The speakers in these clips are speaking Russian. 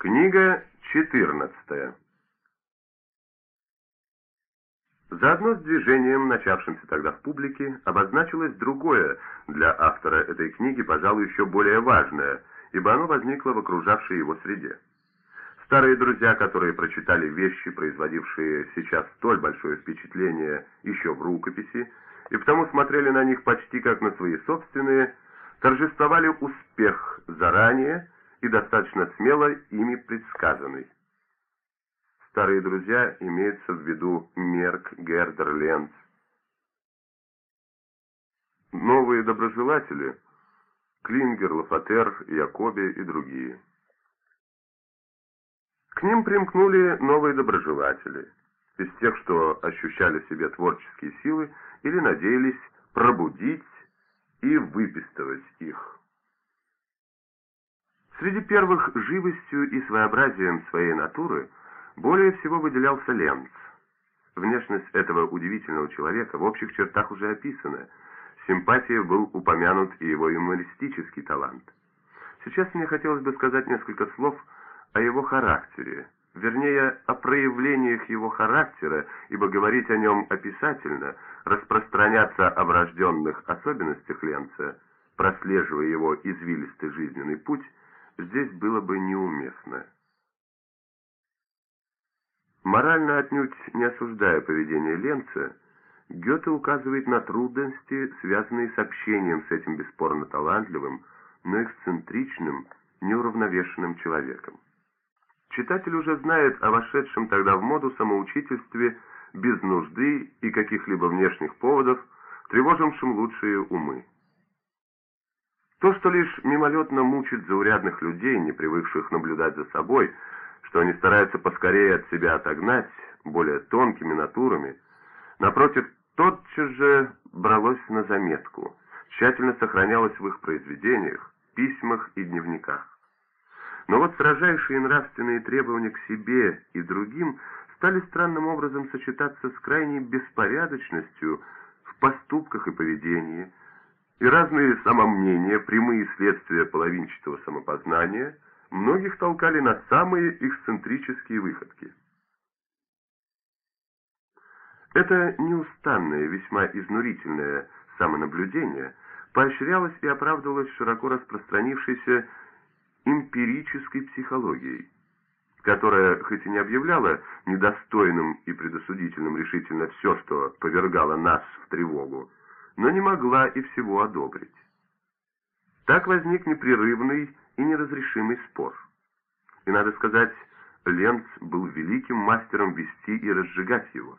Книга 14. Заодно с движением, начавшимся тогда в публике, обозначилось другое, для автора этой книги, пожалуй, еще более важное, ибо оно возникло в окружавшей его среде. Старые друзья, которые прочитали вещи, производившие сейчас столь большое впечатление еще в рукописи, и потому смотрели на них почти как на свои собственные, торжествовали успех заранее и достаточно смело ими предсказанный. Старые друзья имеются в виду Мерк, Гердер, Ленц. Новые доброжелатели – Клингер, Лафатер, Якоби и другие. К ним примкнули новые доброжелатели, из тех, что ощущали в себе творческие силы или надеялись пробудить и выпистывать их. Среди первых живостью и своеобразием своей натуры более всего выделялся Ленц. Внешность этого удивительного человека в общих чертах уже описана. Симпатия был упомянут и его юмористический талант. Сейчас мне хотелось бы сказать несколько слов о его характере, вернее, о проявлениях его характера, ибо говорить о нем описательно, распространяться о врожденных особенностях Ленца, прослеживая его извилистый жизненный путь, здесь было бы неуместно. Морально отнюдь не осуждая поведение Ленца, Гёте указывает на трудности, связанные с общением с этим бесспорно талантливым, но эксцентричным, неуравновешенным человеком. Читатель уже знает о вошедшем тогда в моду самоучительстве без нужды и каких-либо внешних поводов, тревожившим лучшие умы. То, что лишь мимолетно мучит заурядных людей, не привыкших наблюдать за собой, что они стараются поскорее от себя отогнать более тонкими натурами, напротив, тотчас же бралось на заметку, тщательно сохранялось в их произведениях, письмах и дневниках. Но вот строжайшие нравственные требования к себе и другим стали странным образом сочетаться с крайней беспорядочностью в поступках и поведении, и разные самомнения, прямые следствия половинчатого самопознания, многих толкали на самые эксцентрические выходки. Это неустанное, весьма изнурительное самонаблюдение поощрялось и оправдывалось широко распространившейся эмпирической психологией, которая, хоть и не объявляла недостойным и предосудительным решительно все, что повергало нас в тревогу, но не могла и всего одобрить. Так возник непрерывный и неразрешимый спор. И, надо сказать, Ленц был великим мастером вести и разжигать его.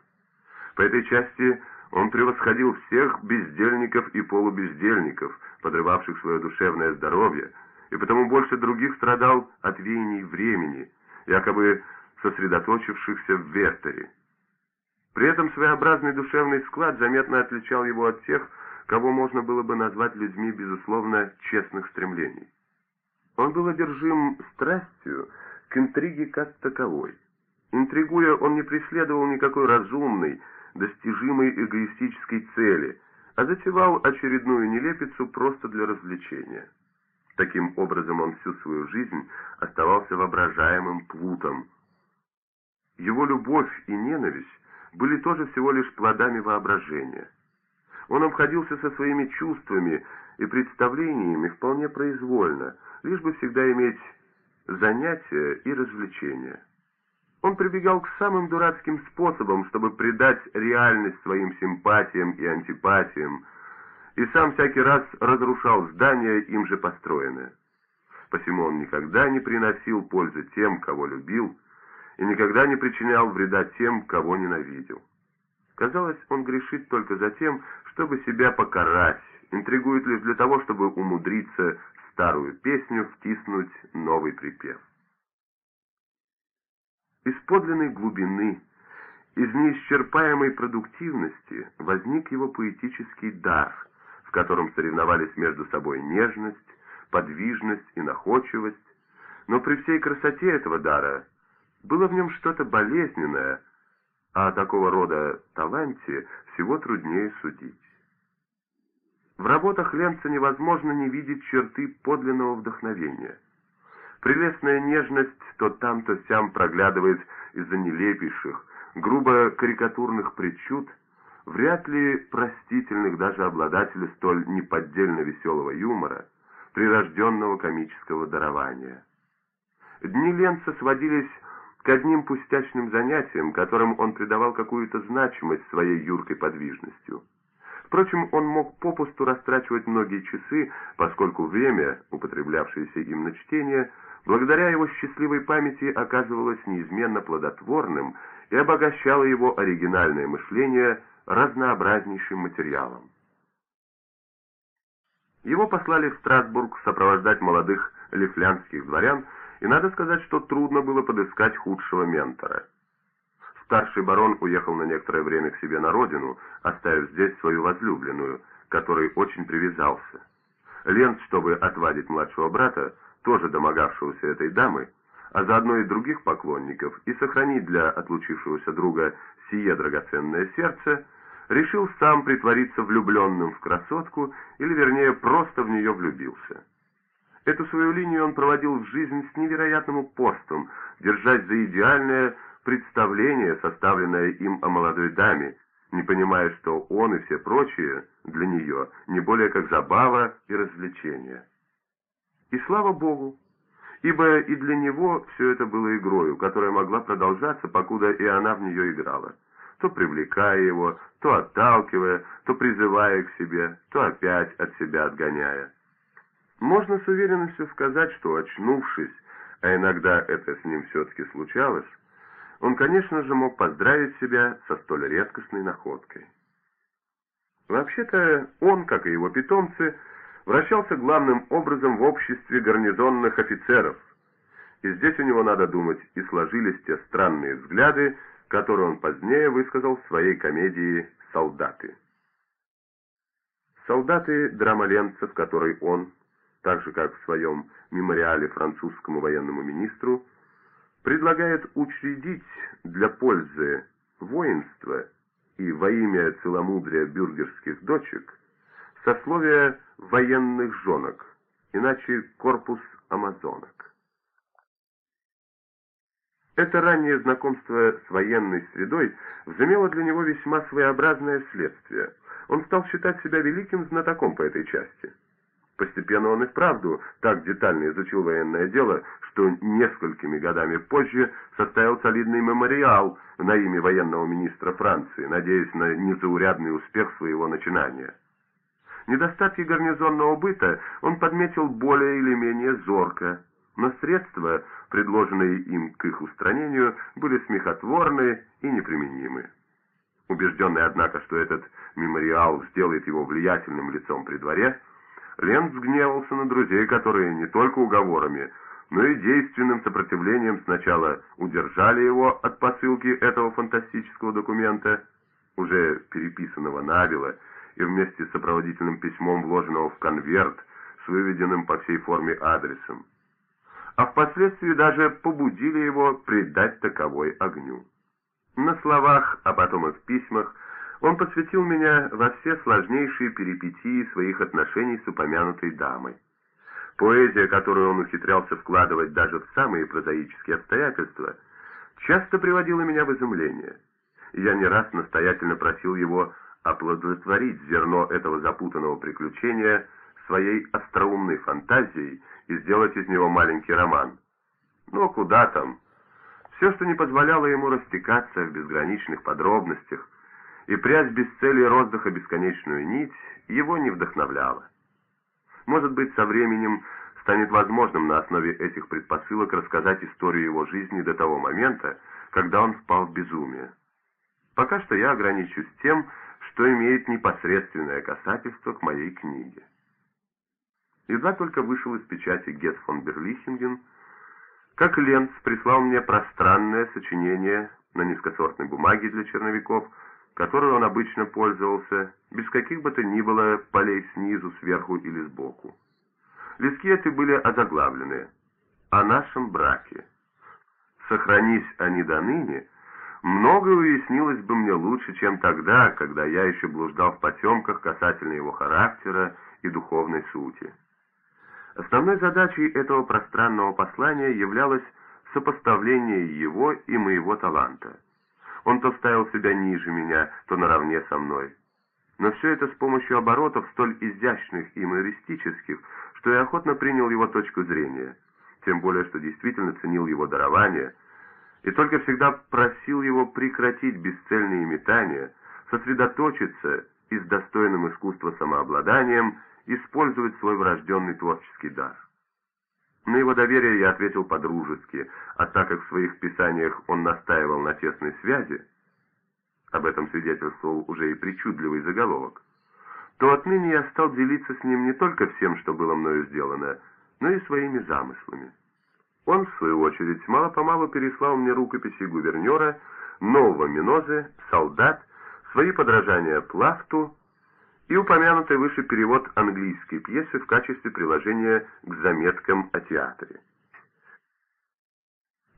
По этой части он превосходил всех бездельников и полубездельников, подрывавших свое душевное здоровье, и потому больше других страдал от веяний времени, якобы сосредоточившихся в Вертере. При этом своеобразный душевный склад заметно отличал его от тех, кого можно было бы назвать людьми, безусловно, честных стремлений. Он был одержим страстью к интриге как таковой. Интригуя, он не преследовал никакой разумной, достижимой эгоистической цели, а затевал очередную нелепицу просто для развлечения. Таким образом, он всю свою жизнь оставался воображаемым плутом. Его любовь и ненависть были тоже всего лишь плодами воображения. Он обходился со своими чувствами и представлениями вполне произвольно, лишь бы всегда иметь занятия и развлечения. Он прибегал к самым дурацким способам, чтобы придать реальность своим симпатиям и антипатиям, и сам всякий раз разрушал здания, им же построенное. Посему он никогда не приносил пользы тем, кого любил, и никогда не причинял вреда тем, кого ненавидел. Казалось, он грешит только за тем, чтобы себя покарать, интригует лишь для того, чтобы умудриться в старую песню втиснуть новый припев. Из подлинной глубины, из неисчерпаемой продуктивности возник его поэтический дар – в котором соревновались между собой нежность, подвижность и находчивость, но при всей красоте этого дара было в нем что-то болезненное, а о такого рода таланте всего труднее судить. В работах Ленца невозможно не видеть черты подлинного вдохновения. Прелестная нежность то там, то сям проглядывает из-за нелепейших, грубо карикатурных причуд, вряд ли простительных даже обладателю столь неподдельно веселого юмора, прирожденного комического дарования. Дни Ленца сводились к одним пустячным занятиям, которым он придавал какую-то значимость своей юркой подвижностью. Впрочем, он мог попусту растрачивать многие часы, поскольку время, употреблявшееся им на чтение, благодаря его счастливой памяти оказывалось неизменно плодотворным и обогащало его оригинальное мышление разнообразнейшим материалом. Его послали в Страсбург сопровождать молодых лифлянских дворян, и надо сказать, что трудно было подыскать худшего ментора. Старший барон уехал на некоторое время к себе на родину, оставив здесь свою возлюбленную, которой очень привязался. Ленц, чтобы отвадить младшего брата, тоже домогавшегося этой дамы, а заодно и других поклонников, и сохранить для отлучившегося друга сие драгоценное сердце, решил сам притвориться влюбленным в красотку, или вернее просто в нее влюбился. Эту свою линию он проводил в жизнь с невероятным упорством, держась за идеальное представление, составленное им о молодой даме, не понимая, что он и все прочие для нее не более как забава и развлечение. И слава Богу, ибо и для него все это было игрою, которая могла продолжаться, покуда и она в нее играла то привлекая его, то отталкивая, то призывая к себе, то опять от себя отгоняя. Можно с уверенностью сказать, что, очнувшись, а иногда это с ним все-таки случалось, он, конечно же, мог поздравить себя со столь редкостной находкой. Вообще-то он, как и его питомцы, вращался главным образом в обществе гарнизонных офицеров, и здесь у него, надо думать, и сложились те странные взгляды, который он позднее высказал в своей комедии «Солдаты». «Солдаты» — драма Ленца, в которой он, так же как в своем мемориале французскому военному министру, предлагает учредить для пользы воинства и во имя целомудрия бюргерских дочек сословие военных женок, иначе корпус амазонок. Это раннее знакомство с военной средой возымело для него весьма своеобразное следствие. Он стал считать себя великим знатоком по этой части. Постепенно он и вправду так детально изучил военное дело, что несколькими годами позже составил солидный мемориал на имя военного министра Франции, надеясь на незаурядный успех своего начинания. Недостатки гарнизонного быта он подметил более или менее зорко, но средства, предложенные им к их устранению, были смехотворны и неприменимы. Убежденный, однако, что этот мемориал сделает его влиятельным лицом при дворе, Ленц гневался на друзей, которые не только уговорами, но и действенным сопротивлением сначала удержали его от посылки этого фантастического документа, уже переписанного набело и вместе с сопроводительным письмом вложенного в конверт с выведенным по всей форме адресом а впоследствии даже побудили его предать таковой огню. На словах, а потом и в письмах, он посвятил меня во все сложнейшие перипетии своих отношений с упомянутой дамой. Поэзия, которую он ухитрялся вкладывать даже в самые прозаические обстоятельства, часто приводила меня в изумление. Я не раз настоятельно просил его оплодотворить зерно этого запутанного приключения своей остроумной фантазией и сделать из него маленький роман. Но куда там? Все, что не позволяло ему растекаться в безграничных подробностях и прясть без цели роздыха бесконечную нить, его не вдохновляло. Может быть, со временем станет возможным на основе этих предпосылок рассказать историю его жизни до того момента, когда он впал в безумие. Пока что я ограничусь тем, что имеет непосредственное касательство к моей книге. Едва только вышел из печати Гет фон Берлихинген, как Ленц прислал мне пространное сочинение на низкосортной бумаге для черновиков, которой он обычно пользовался, без каких бы то ни было полей снизу, сверху или сбоку. Листки эти были озаглавлены «О нашем браке». Сохранись они до ныне, многое уяснилось бы мне лучше, чем тогда, когда я еще блуждал в потемках касательно его характера и духовной сути. Основной задачей этого пространного послания являлось сопоставление его и моего таланта. Он то ставил себя ниже меня, то наравне со мной. Но все это с помощью оборотов столь изящных и юмористических, что я охотно принял его точку зрения, тем более, что действительно ценил его дарование, и только всегда просил его прекратить бесцельные метания, сосредоточиться и с достойным искусства самообладанием использовать свой врожденный творческий дар. На его доверие я ответил по-дружески, а так как в своих писаниях он настаивал на тесной связи, об этом свидетельствовал уже и причудливый заголовок, то отныне я стал делиться с ним не только всем, что было мною сделано, но и своими замыслами. Он, в свою очередь, мало-помалу переслал мне рукописи гувернера, нового Минозы, солдат, свои подражания Плафту и упомянутый выше перевод английской пьесы в качестве приложения к заметкам о театре.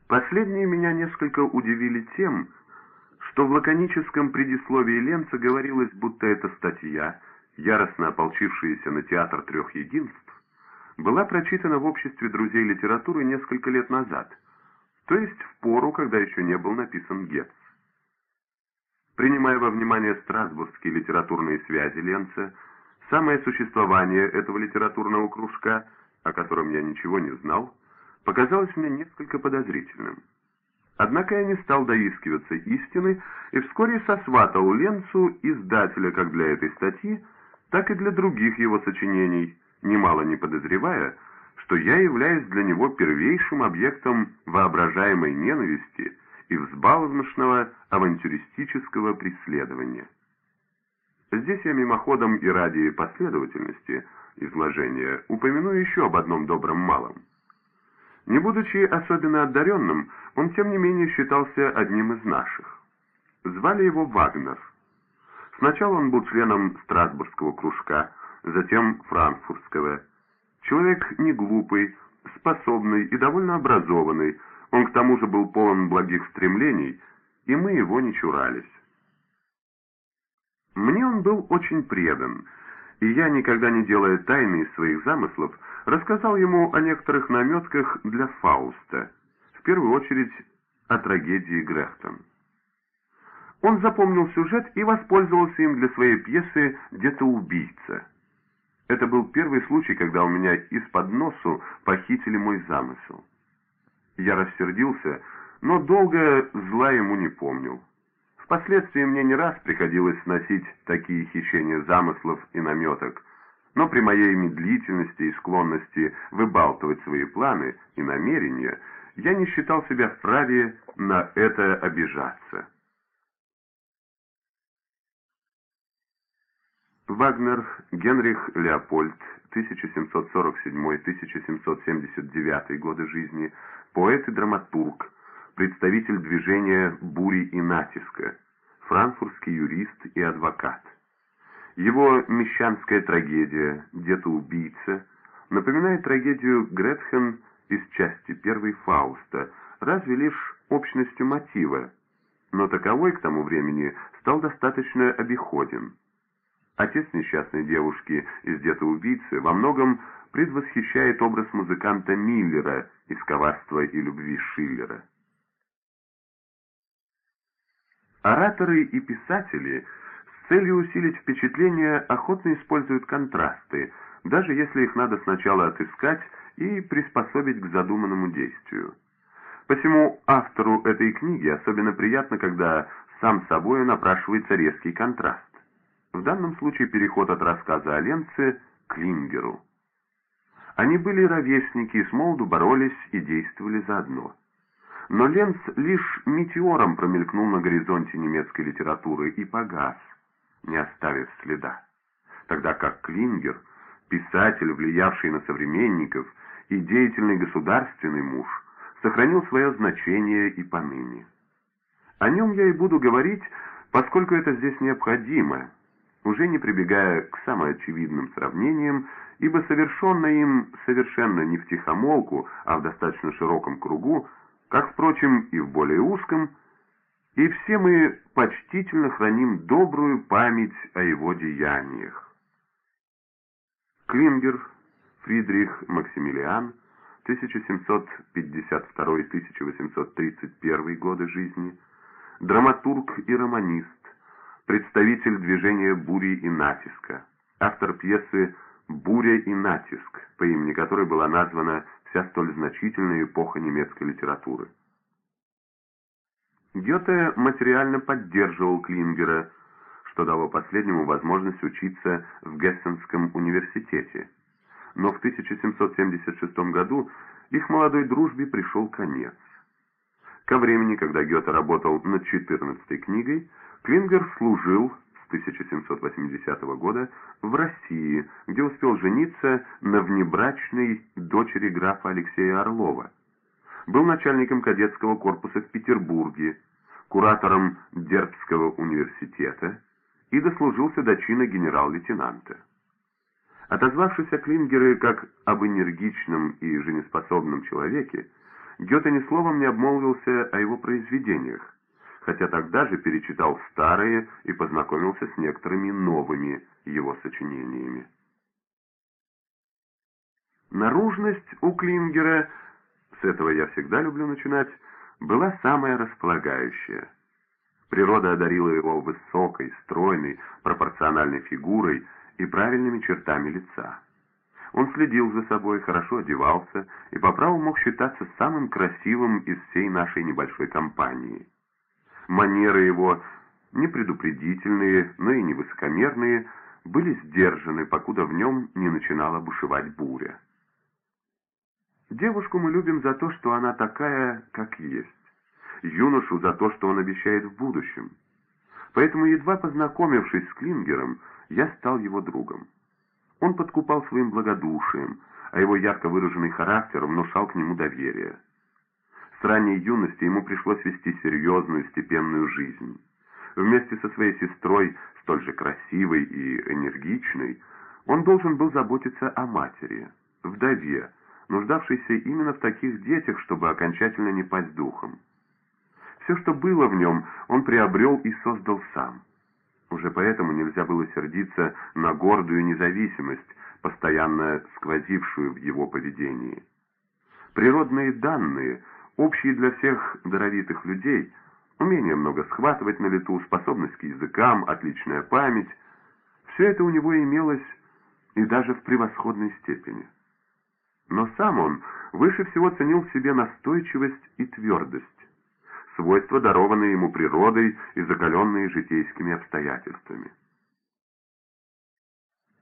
Последние меня несколько удивили тем, что в лаконическом предисловии Ленца говорилось, будто эта статья, яростно ополчившаяся на театр трех единств, была прочитана в обществе друзей литературы несколько лет назад, то есть в пору, когда еще не был написан Гетц. Принимая во внимание страсбургские литературные связи Ленца, самое существование этого литературного кружка, о котором я ничего не знал, показалось мне несколько подозрительным. Однако я не стал доискиваться истины и вскоре сосватал Ленцу издателя как для этой статьи, так и для других его сочинений, немало не подозревая, что я являюсь для него первейшим объектом воображаемой ненависти и взбалмошного авантюристического преследования. Здесь я мимоходом и ради последовательности изложения упомяну еще об одном добром малом. Не будучи особенно одаренным, он тем не менее считался одним из наших. Звали его Вагнер. Сначала он был членом Страсбургского кружка, затем Франкфуртского. Человек не глупый, способный и довольно образованный, он к тому же был полон благих стремлений, и мы его не чурались. Мне он был очень предан, и я, никогда не делая тайны из своих замыслов, рассказал ему о некоторых наметках для Фауста, в первую очередь о трагедии Грехтон. Он запомнил сюжет и воспользовался им для своей пьесы «Где-то убийца». Это был первый случай, когда у меня из-под носу похитили мой замысел. Я рассердился, но долго зла ему не помнил. Впоследствии мне не раз приходилось сносить такие хищения замыслов и наметок, но при моей медлительности и склонности выбалтывать свои планы и намерения я не считал себя вправе на это обижаться. Вагнер Генрих Леопольд, 1747-1779 годы жизни, поэт и драматург, представитель движения «Бури и натиска», франкфуртский юрист и адвокат. Его мещанская трагедия «Дето-убийца» напоминает трагедию Гретхен из части первой Фауста, разве лишь общностью мотива, но таковой к тому времени стал достаточно обиходен. Отец несчастной девушки из «Дето-убийцы» во многом предвосхищает образ музыканта Миллера из «Коварства и любви» Шиллера. Ораторы и писатели с целью усилить впечатление охотно используют контрасты, даже если их надо сначала отыскать и приспособить к задуманному действию. Посему автору этой книги особенно приятно, когда сам собой напрашивается резкий контраст. В данном случае переход от рассказа о Ленце к Лингеру. Они были ровесники и с молоду боролись и действовали заодно. Но Ленц лишь метеором промелькнул на горизонте немецкой литературы и погас, не оставив следа. Тогда как Клингер, писатель, влиявший на современников, и деятельный государственный муж, сохранил свое значение и поныне. О нем я и буду говорить, поскольку это здесь необходимо, уже не прибегая к самым очевидным сравнениям, ибо совершенно им совершенно не в тихомолку, а в достаточно широком кругу, как, впрочем, и в более узком, и все мы почтительно храним добрую память о его деяниях. Клингер, Фридрих Максимилиан, 1752-1831 годы жизни, драматург и романист, представитель движения «Бури и натиска», автор пьесы «Буря и натиск», по имени которой была названа вся столь значительная эпоха немецкой литературы. Гёте материально поддерживал Клингера, что дало последнему возможность учиться в Гессенском университете. Но в 1776 году их молодой дружбе пришел конец. Ко времени, когда Гёте работал над 14 книгой, Клингер служил с 1780 года в России, где успел жениться на внебрачной дочери графа Алексея Орлова. Был начальником кадетского корпуса в Петербурге, куратором Дербского университета и дослужился до чина генерал-лейтенанта. Отозвавшись о Клингере как об энергичном и жизнеспособном человеке, Гёте ни словом не обмолвился о его произведениях, хотя тогда же перечитал старые и познакомился с некоторыми новыми его сочинениями. Наружность у Клингера, с этого я всегда люблю начинать, была самая располагающая. Природа одарила его высокой, стройной, пропорциональной фигурой и правильными чертами лица. Он следил за собой, хорошо одевался и по праву мог считаться самым красивым из всей нашей небольшой компании. Манеры его, не предупредительные, но и не высокомерные, были сдержаны, покуда в нем не начинала бушевать буря. Девушку мы любим за то, что она такая, как есть. Юношу за то, что он обещает в будущем. Поэтому, едва познакомившись с Клингером, я стал его другом. Он подкупал своим благодушием, а его ярко выраженный характер внушал к нему доверие. Ранней юности ему пришлось вести серьезную, степенную жизнь. Вместе со своей сестрой, столь же красивой и энергичной, он должен был заботиться о матери, вдове, нуждавшейся именно в таких детях, чтобы окончательно не пасть духом. Все, что было в нем, он приобрел и создал сам. Уже поэтому нельзя было сердиться на гордую независимость, постоянно сквозившую в его поведении. Природные данные, общие для всех даровитых людей, умение много схватывать на лету, способность к языкам, отличная память, все это у него имелось и даже в превосходной степени. Но сам он выше всего ценил в себе настойчивость и твердость, свойства, дарованные ему природой и закаленные житейскими обстоятельствами.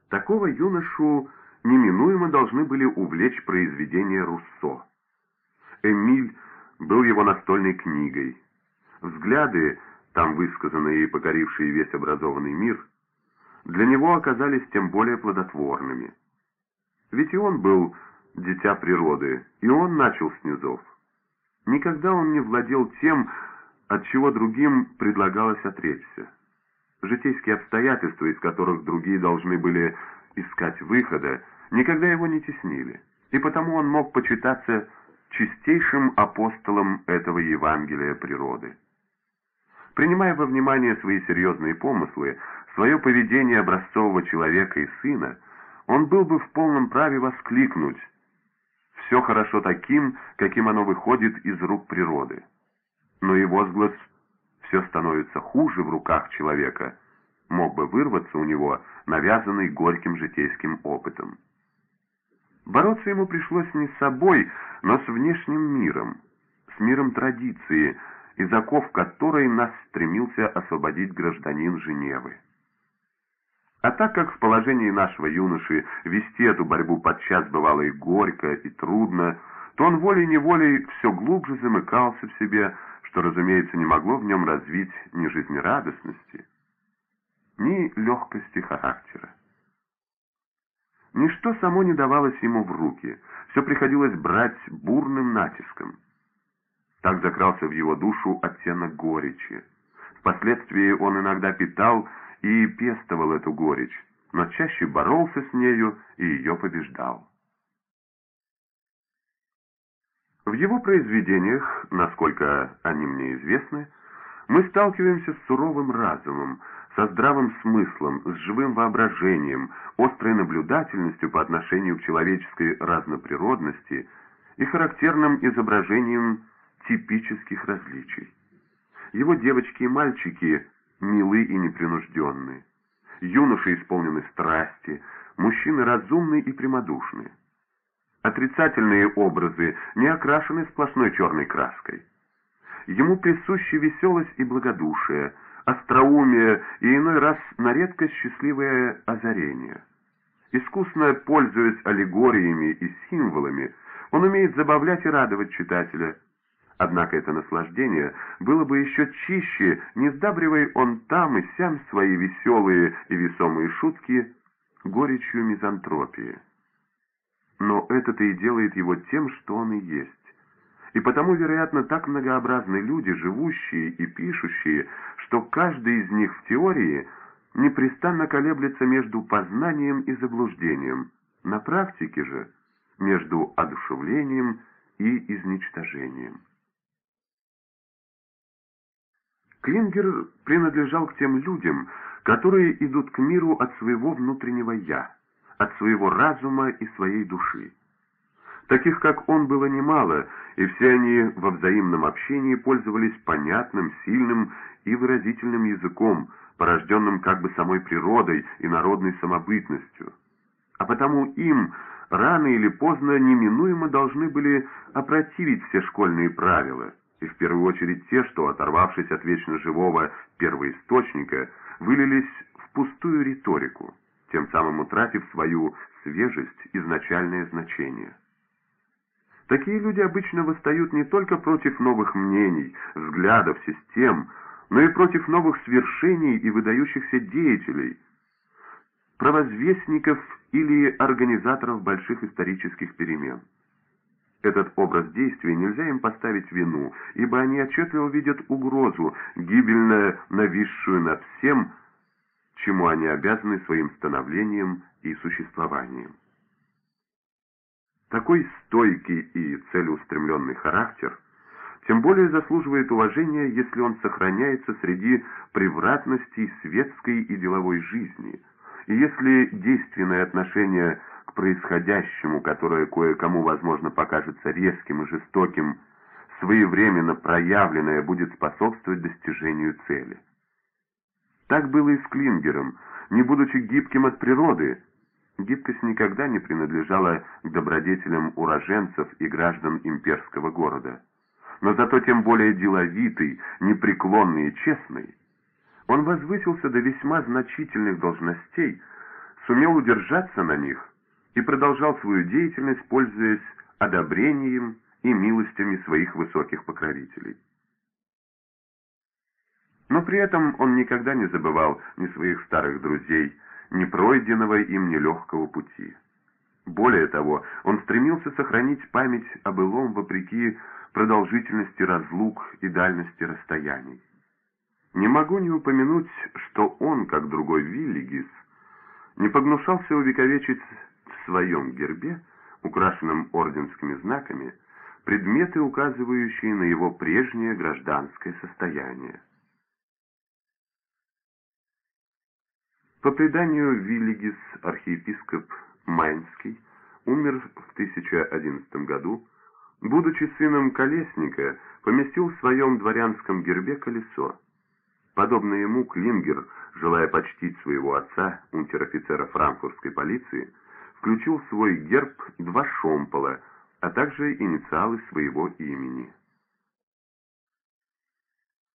Такого юношу неминуемо должны были увлечь произведения Руссо. Эмиль был его настольной книгой. Взгляды, там высказанные и покорившие весь образованный мир, для него оказались тем более плодотворными. Ведь и он был дитя природы, и он начал с низов. Никогда он не владел тем, от чего другим предлагалось отречься. Житейские обстоятельства, из которых другие должны были искать выхода, никогда его не теснили, и потому он мог почитаться чистейшим апостолом этого Евангелия природы. Принимая во внимание свои серьезные помыслы, свое поведение образцового человека и сына, он был бы в полном праве воскликнуть все хорошо таким, каким оно выходит из рук природы. Но и возглас «все становится хуже в руках человека» мог бы вырваться у него, навязанный горьким житейским опытом. Бороться ему пришлось не с собой, но с внешним миром, с миром традиции, из оков которой нас стремился освободить гражданин Женевы. А так как в положении нашего юноши вести эту борьбу подчас бывало и горько, и трудно, то он волей-неволей все глубже замыкался в себе, что, разумеется, не могло в нем развить ни жизнерадостности, ни легкости характера. Ничто само не давалось ему в руки, все приходилось брать бурным натиском. Так закрался в его душу оттенок горечи. Впоследствии он иногда питал и пестовал эту горечь, но чаще боролся с нею и ее побеждал. В его произведениях, насколько они мне известны, мы сталкиваемся с суровым разумом, со здравым смыслом, с живым воображением, острой наблюдательностью по отношению к человеческой разноприродности и характерным изображением типических различий. Его девочки и мальчики милы и непринужденны. Юноши исполнены страсти, мужчины разумны и прямодушны. Отрицательные образы не окрашены сплошной черной краской. Ему присущи веселость и благодушие, остроумие и иной раз на редкость счастливое озарение. Искусно пользуясь аллегориями и символами, он умеет забавлять и радовать читателя. Однако это наслаждение было бы еще чище, не сдабривая он там и сям свои веселые и весомые шутки горечью мизантропии. Но это-то и делает его тем, что он и есть. И потому, вероятно, так многообразны люди, живущие и пишущие, что каждый из них в теории непрестанно колеблется между познанием и заблуждением, на практике же между одушевлением и изничтожением. Клингер принадлежал к тем людям, которые идут к миру от своего внутреннего «я», от своего разума и своей души. Таких, как он, было немало, и все они во взаимном общении пользовались понятным, сильным и выразительным языком, порожденным как бы самой природой и народной самобытностью. А потому им рано или поздно неминуемо должны были опротивить все школьные правила, и в первую очередь те, что, оторвавшись от вечно живого первоисточника, вылились в пустую риторику, тем самым утратив свою свежесть, изначальное значение. Такие люди обычно восстают не только против новых мнений, взглядов, систем, но и против новых свершений и выдающихся деятелей, провозвестников или организаторов больших исторических перемен. Этот образ действий нельзя им поставить вину, ибо они отчетливо видят угрозу, гибельно нависшую над всем, чему они обязаны своим становлением и существованием. Такой стойкий и целеустремленный характер тем более заслуживает уважения, если он сохраняется среди превратностей светской и деловой жизни, и если действенное отношение к происходящему, которое кое-кому, возможно, покажется резким и жестоким, своевременно проявленное будет способствовать достижению цели. Так было и с Клингером, не будучи гибким от природы, гибкость никогда не принадлежала к добродетелям уроженцев и граждан имперского города. Но зато тем более деловитый, непреклонный и честный, он возвысился до весьма значительных должностей, сумел удержаться на них и продолжал свою деятельность, пользуясь одобрением и милостями своих высоких покровителей. Но при этом он никогда не забывал ни своих старых друзей, ни пройденного им нелегкого пути. Более того, он стремился сохранить память о былом вопреки продолжительности разлук и дальности расстояний. Не могу не упомянуть, что он, как другой Виллигис, не погнушался увековечить в своем гербе, украшенном орденскими знаками, предметы, указывающие на его прежнее гражданское состояние. По преданию Виллигис, архиепископ Майнский, умер в 1011 году, будучи сыном колесника, поместил в своем дворянском гербе колесо. Подобно ему Клингер, желая почтить своего отца, унтер-офицера франкфуртской полиции, включил в свой герб два шомпола, а также инициалы своего имени.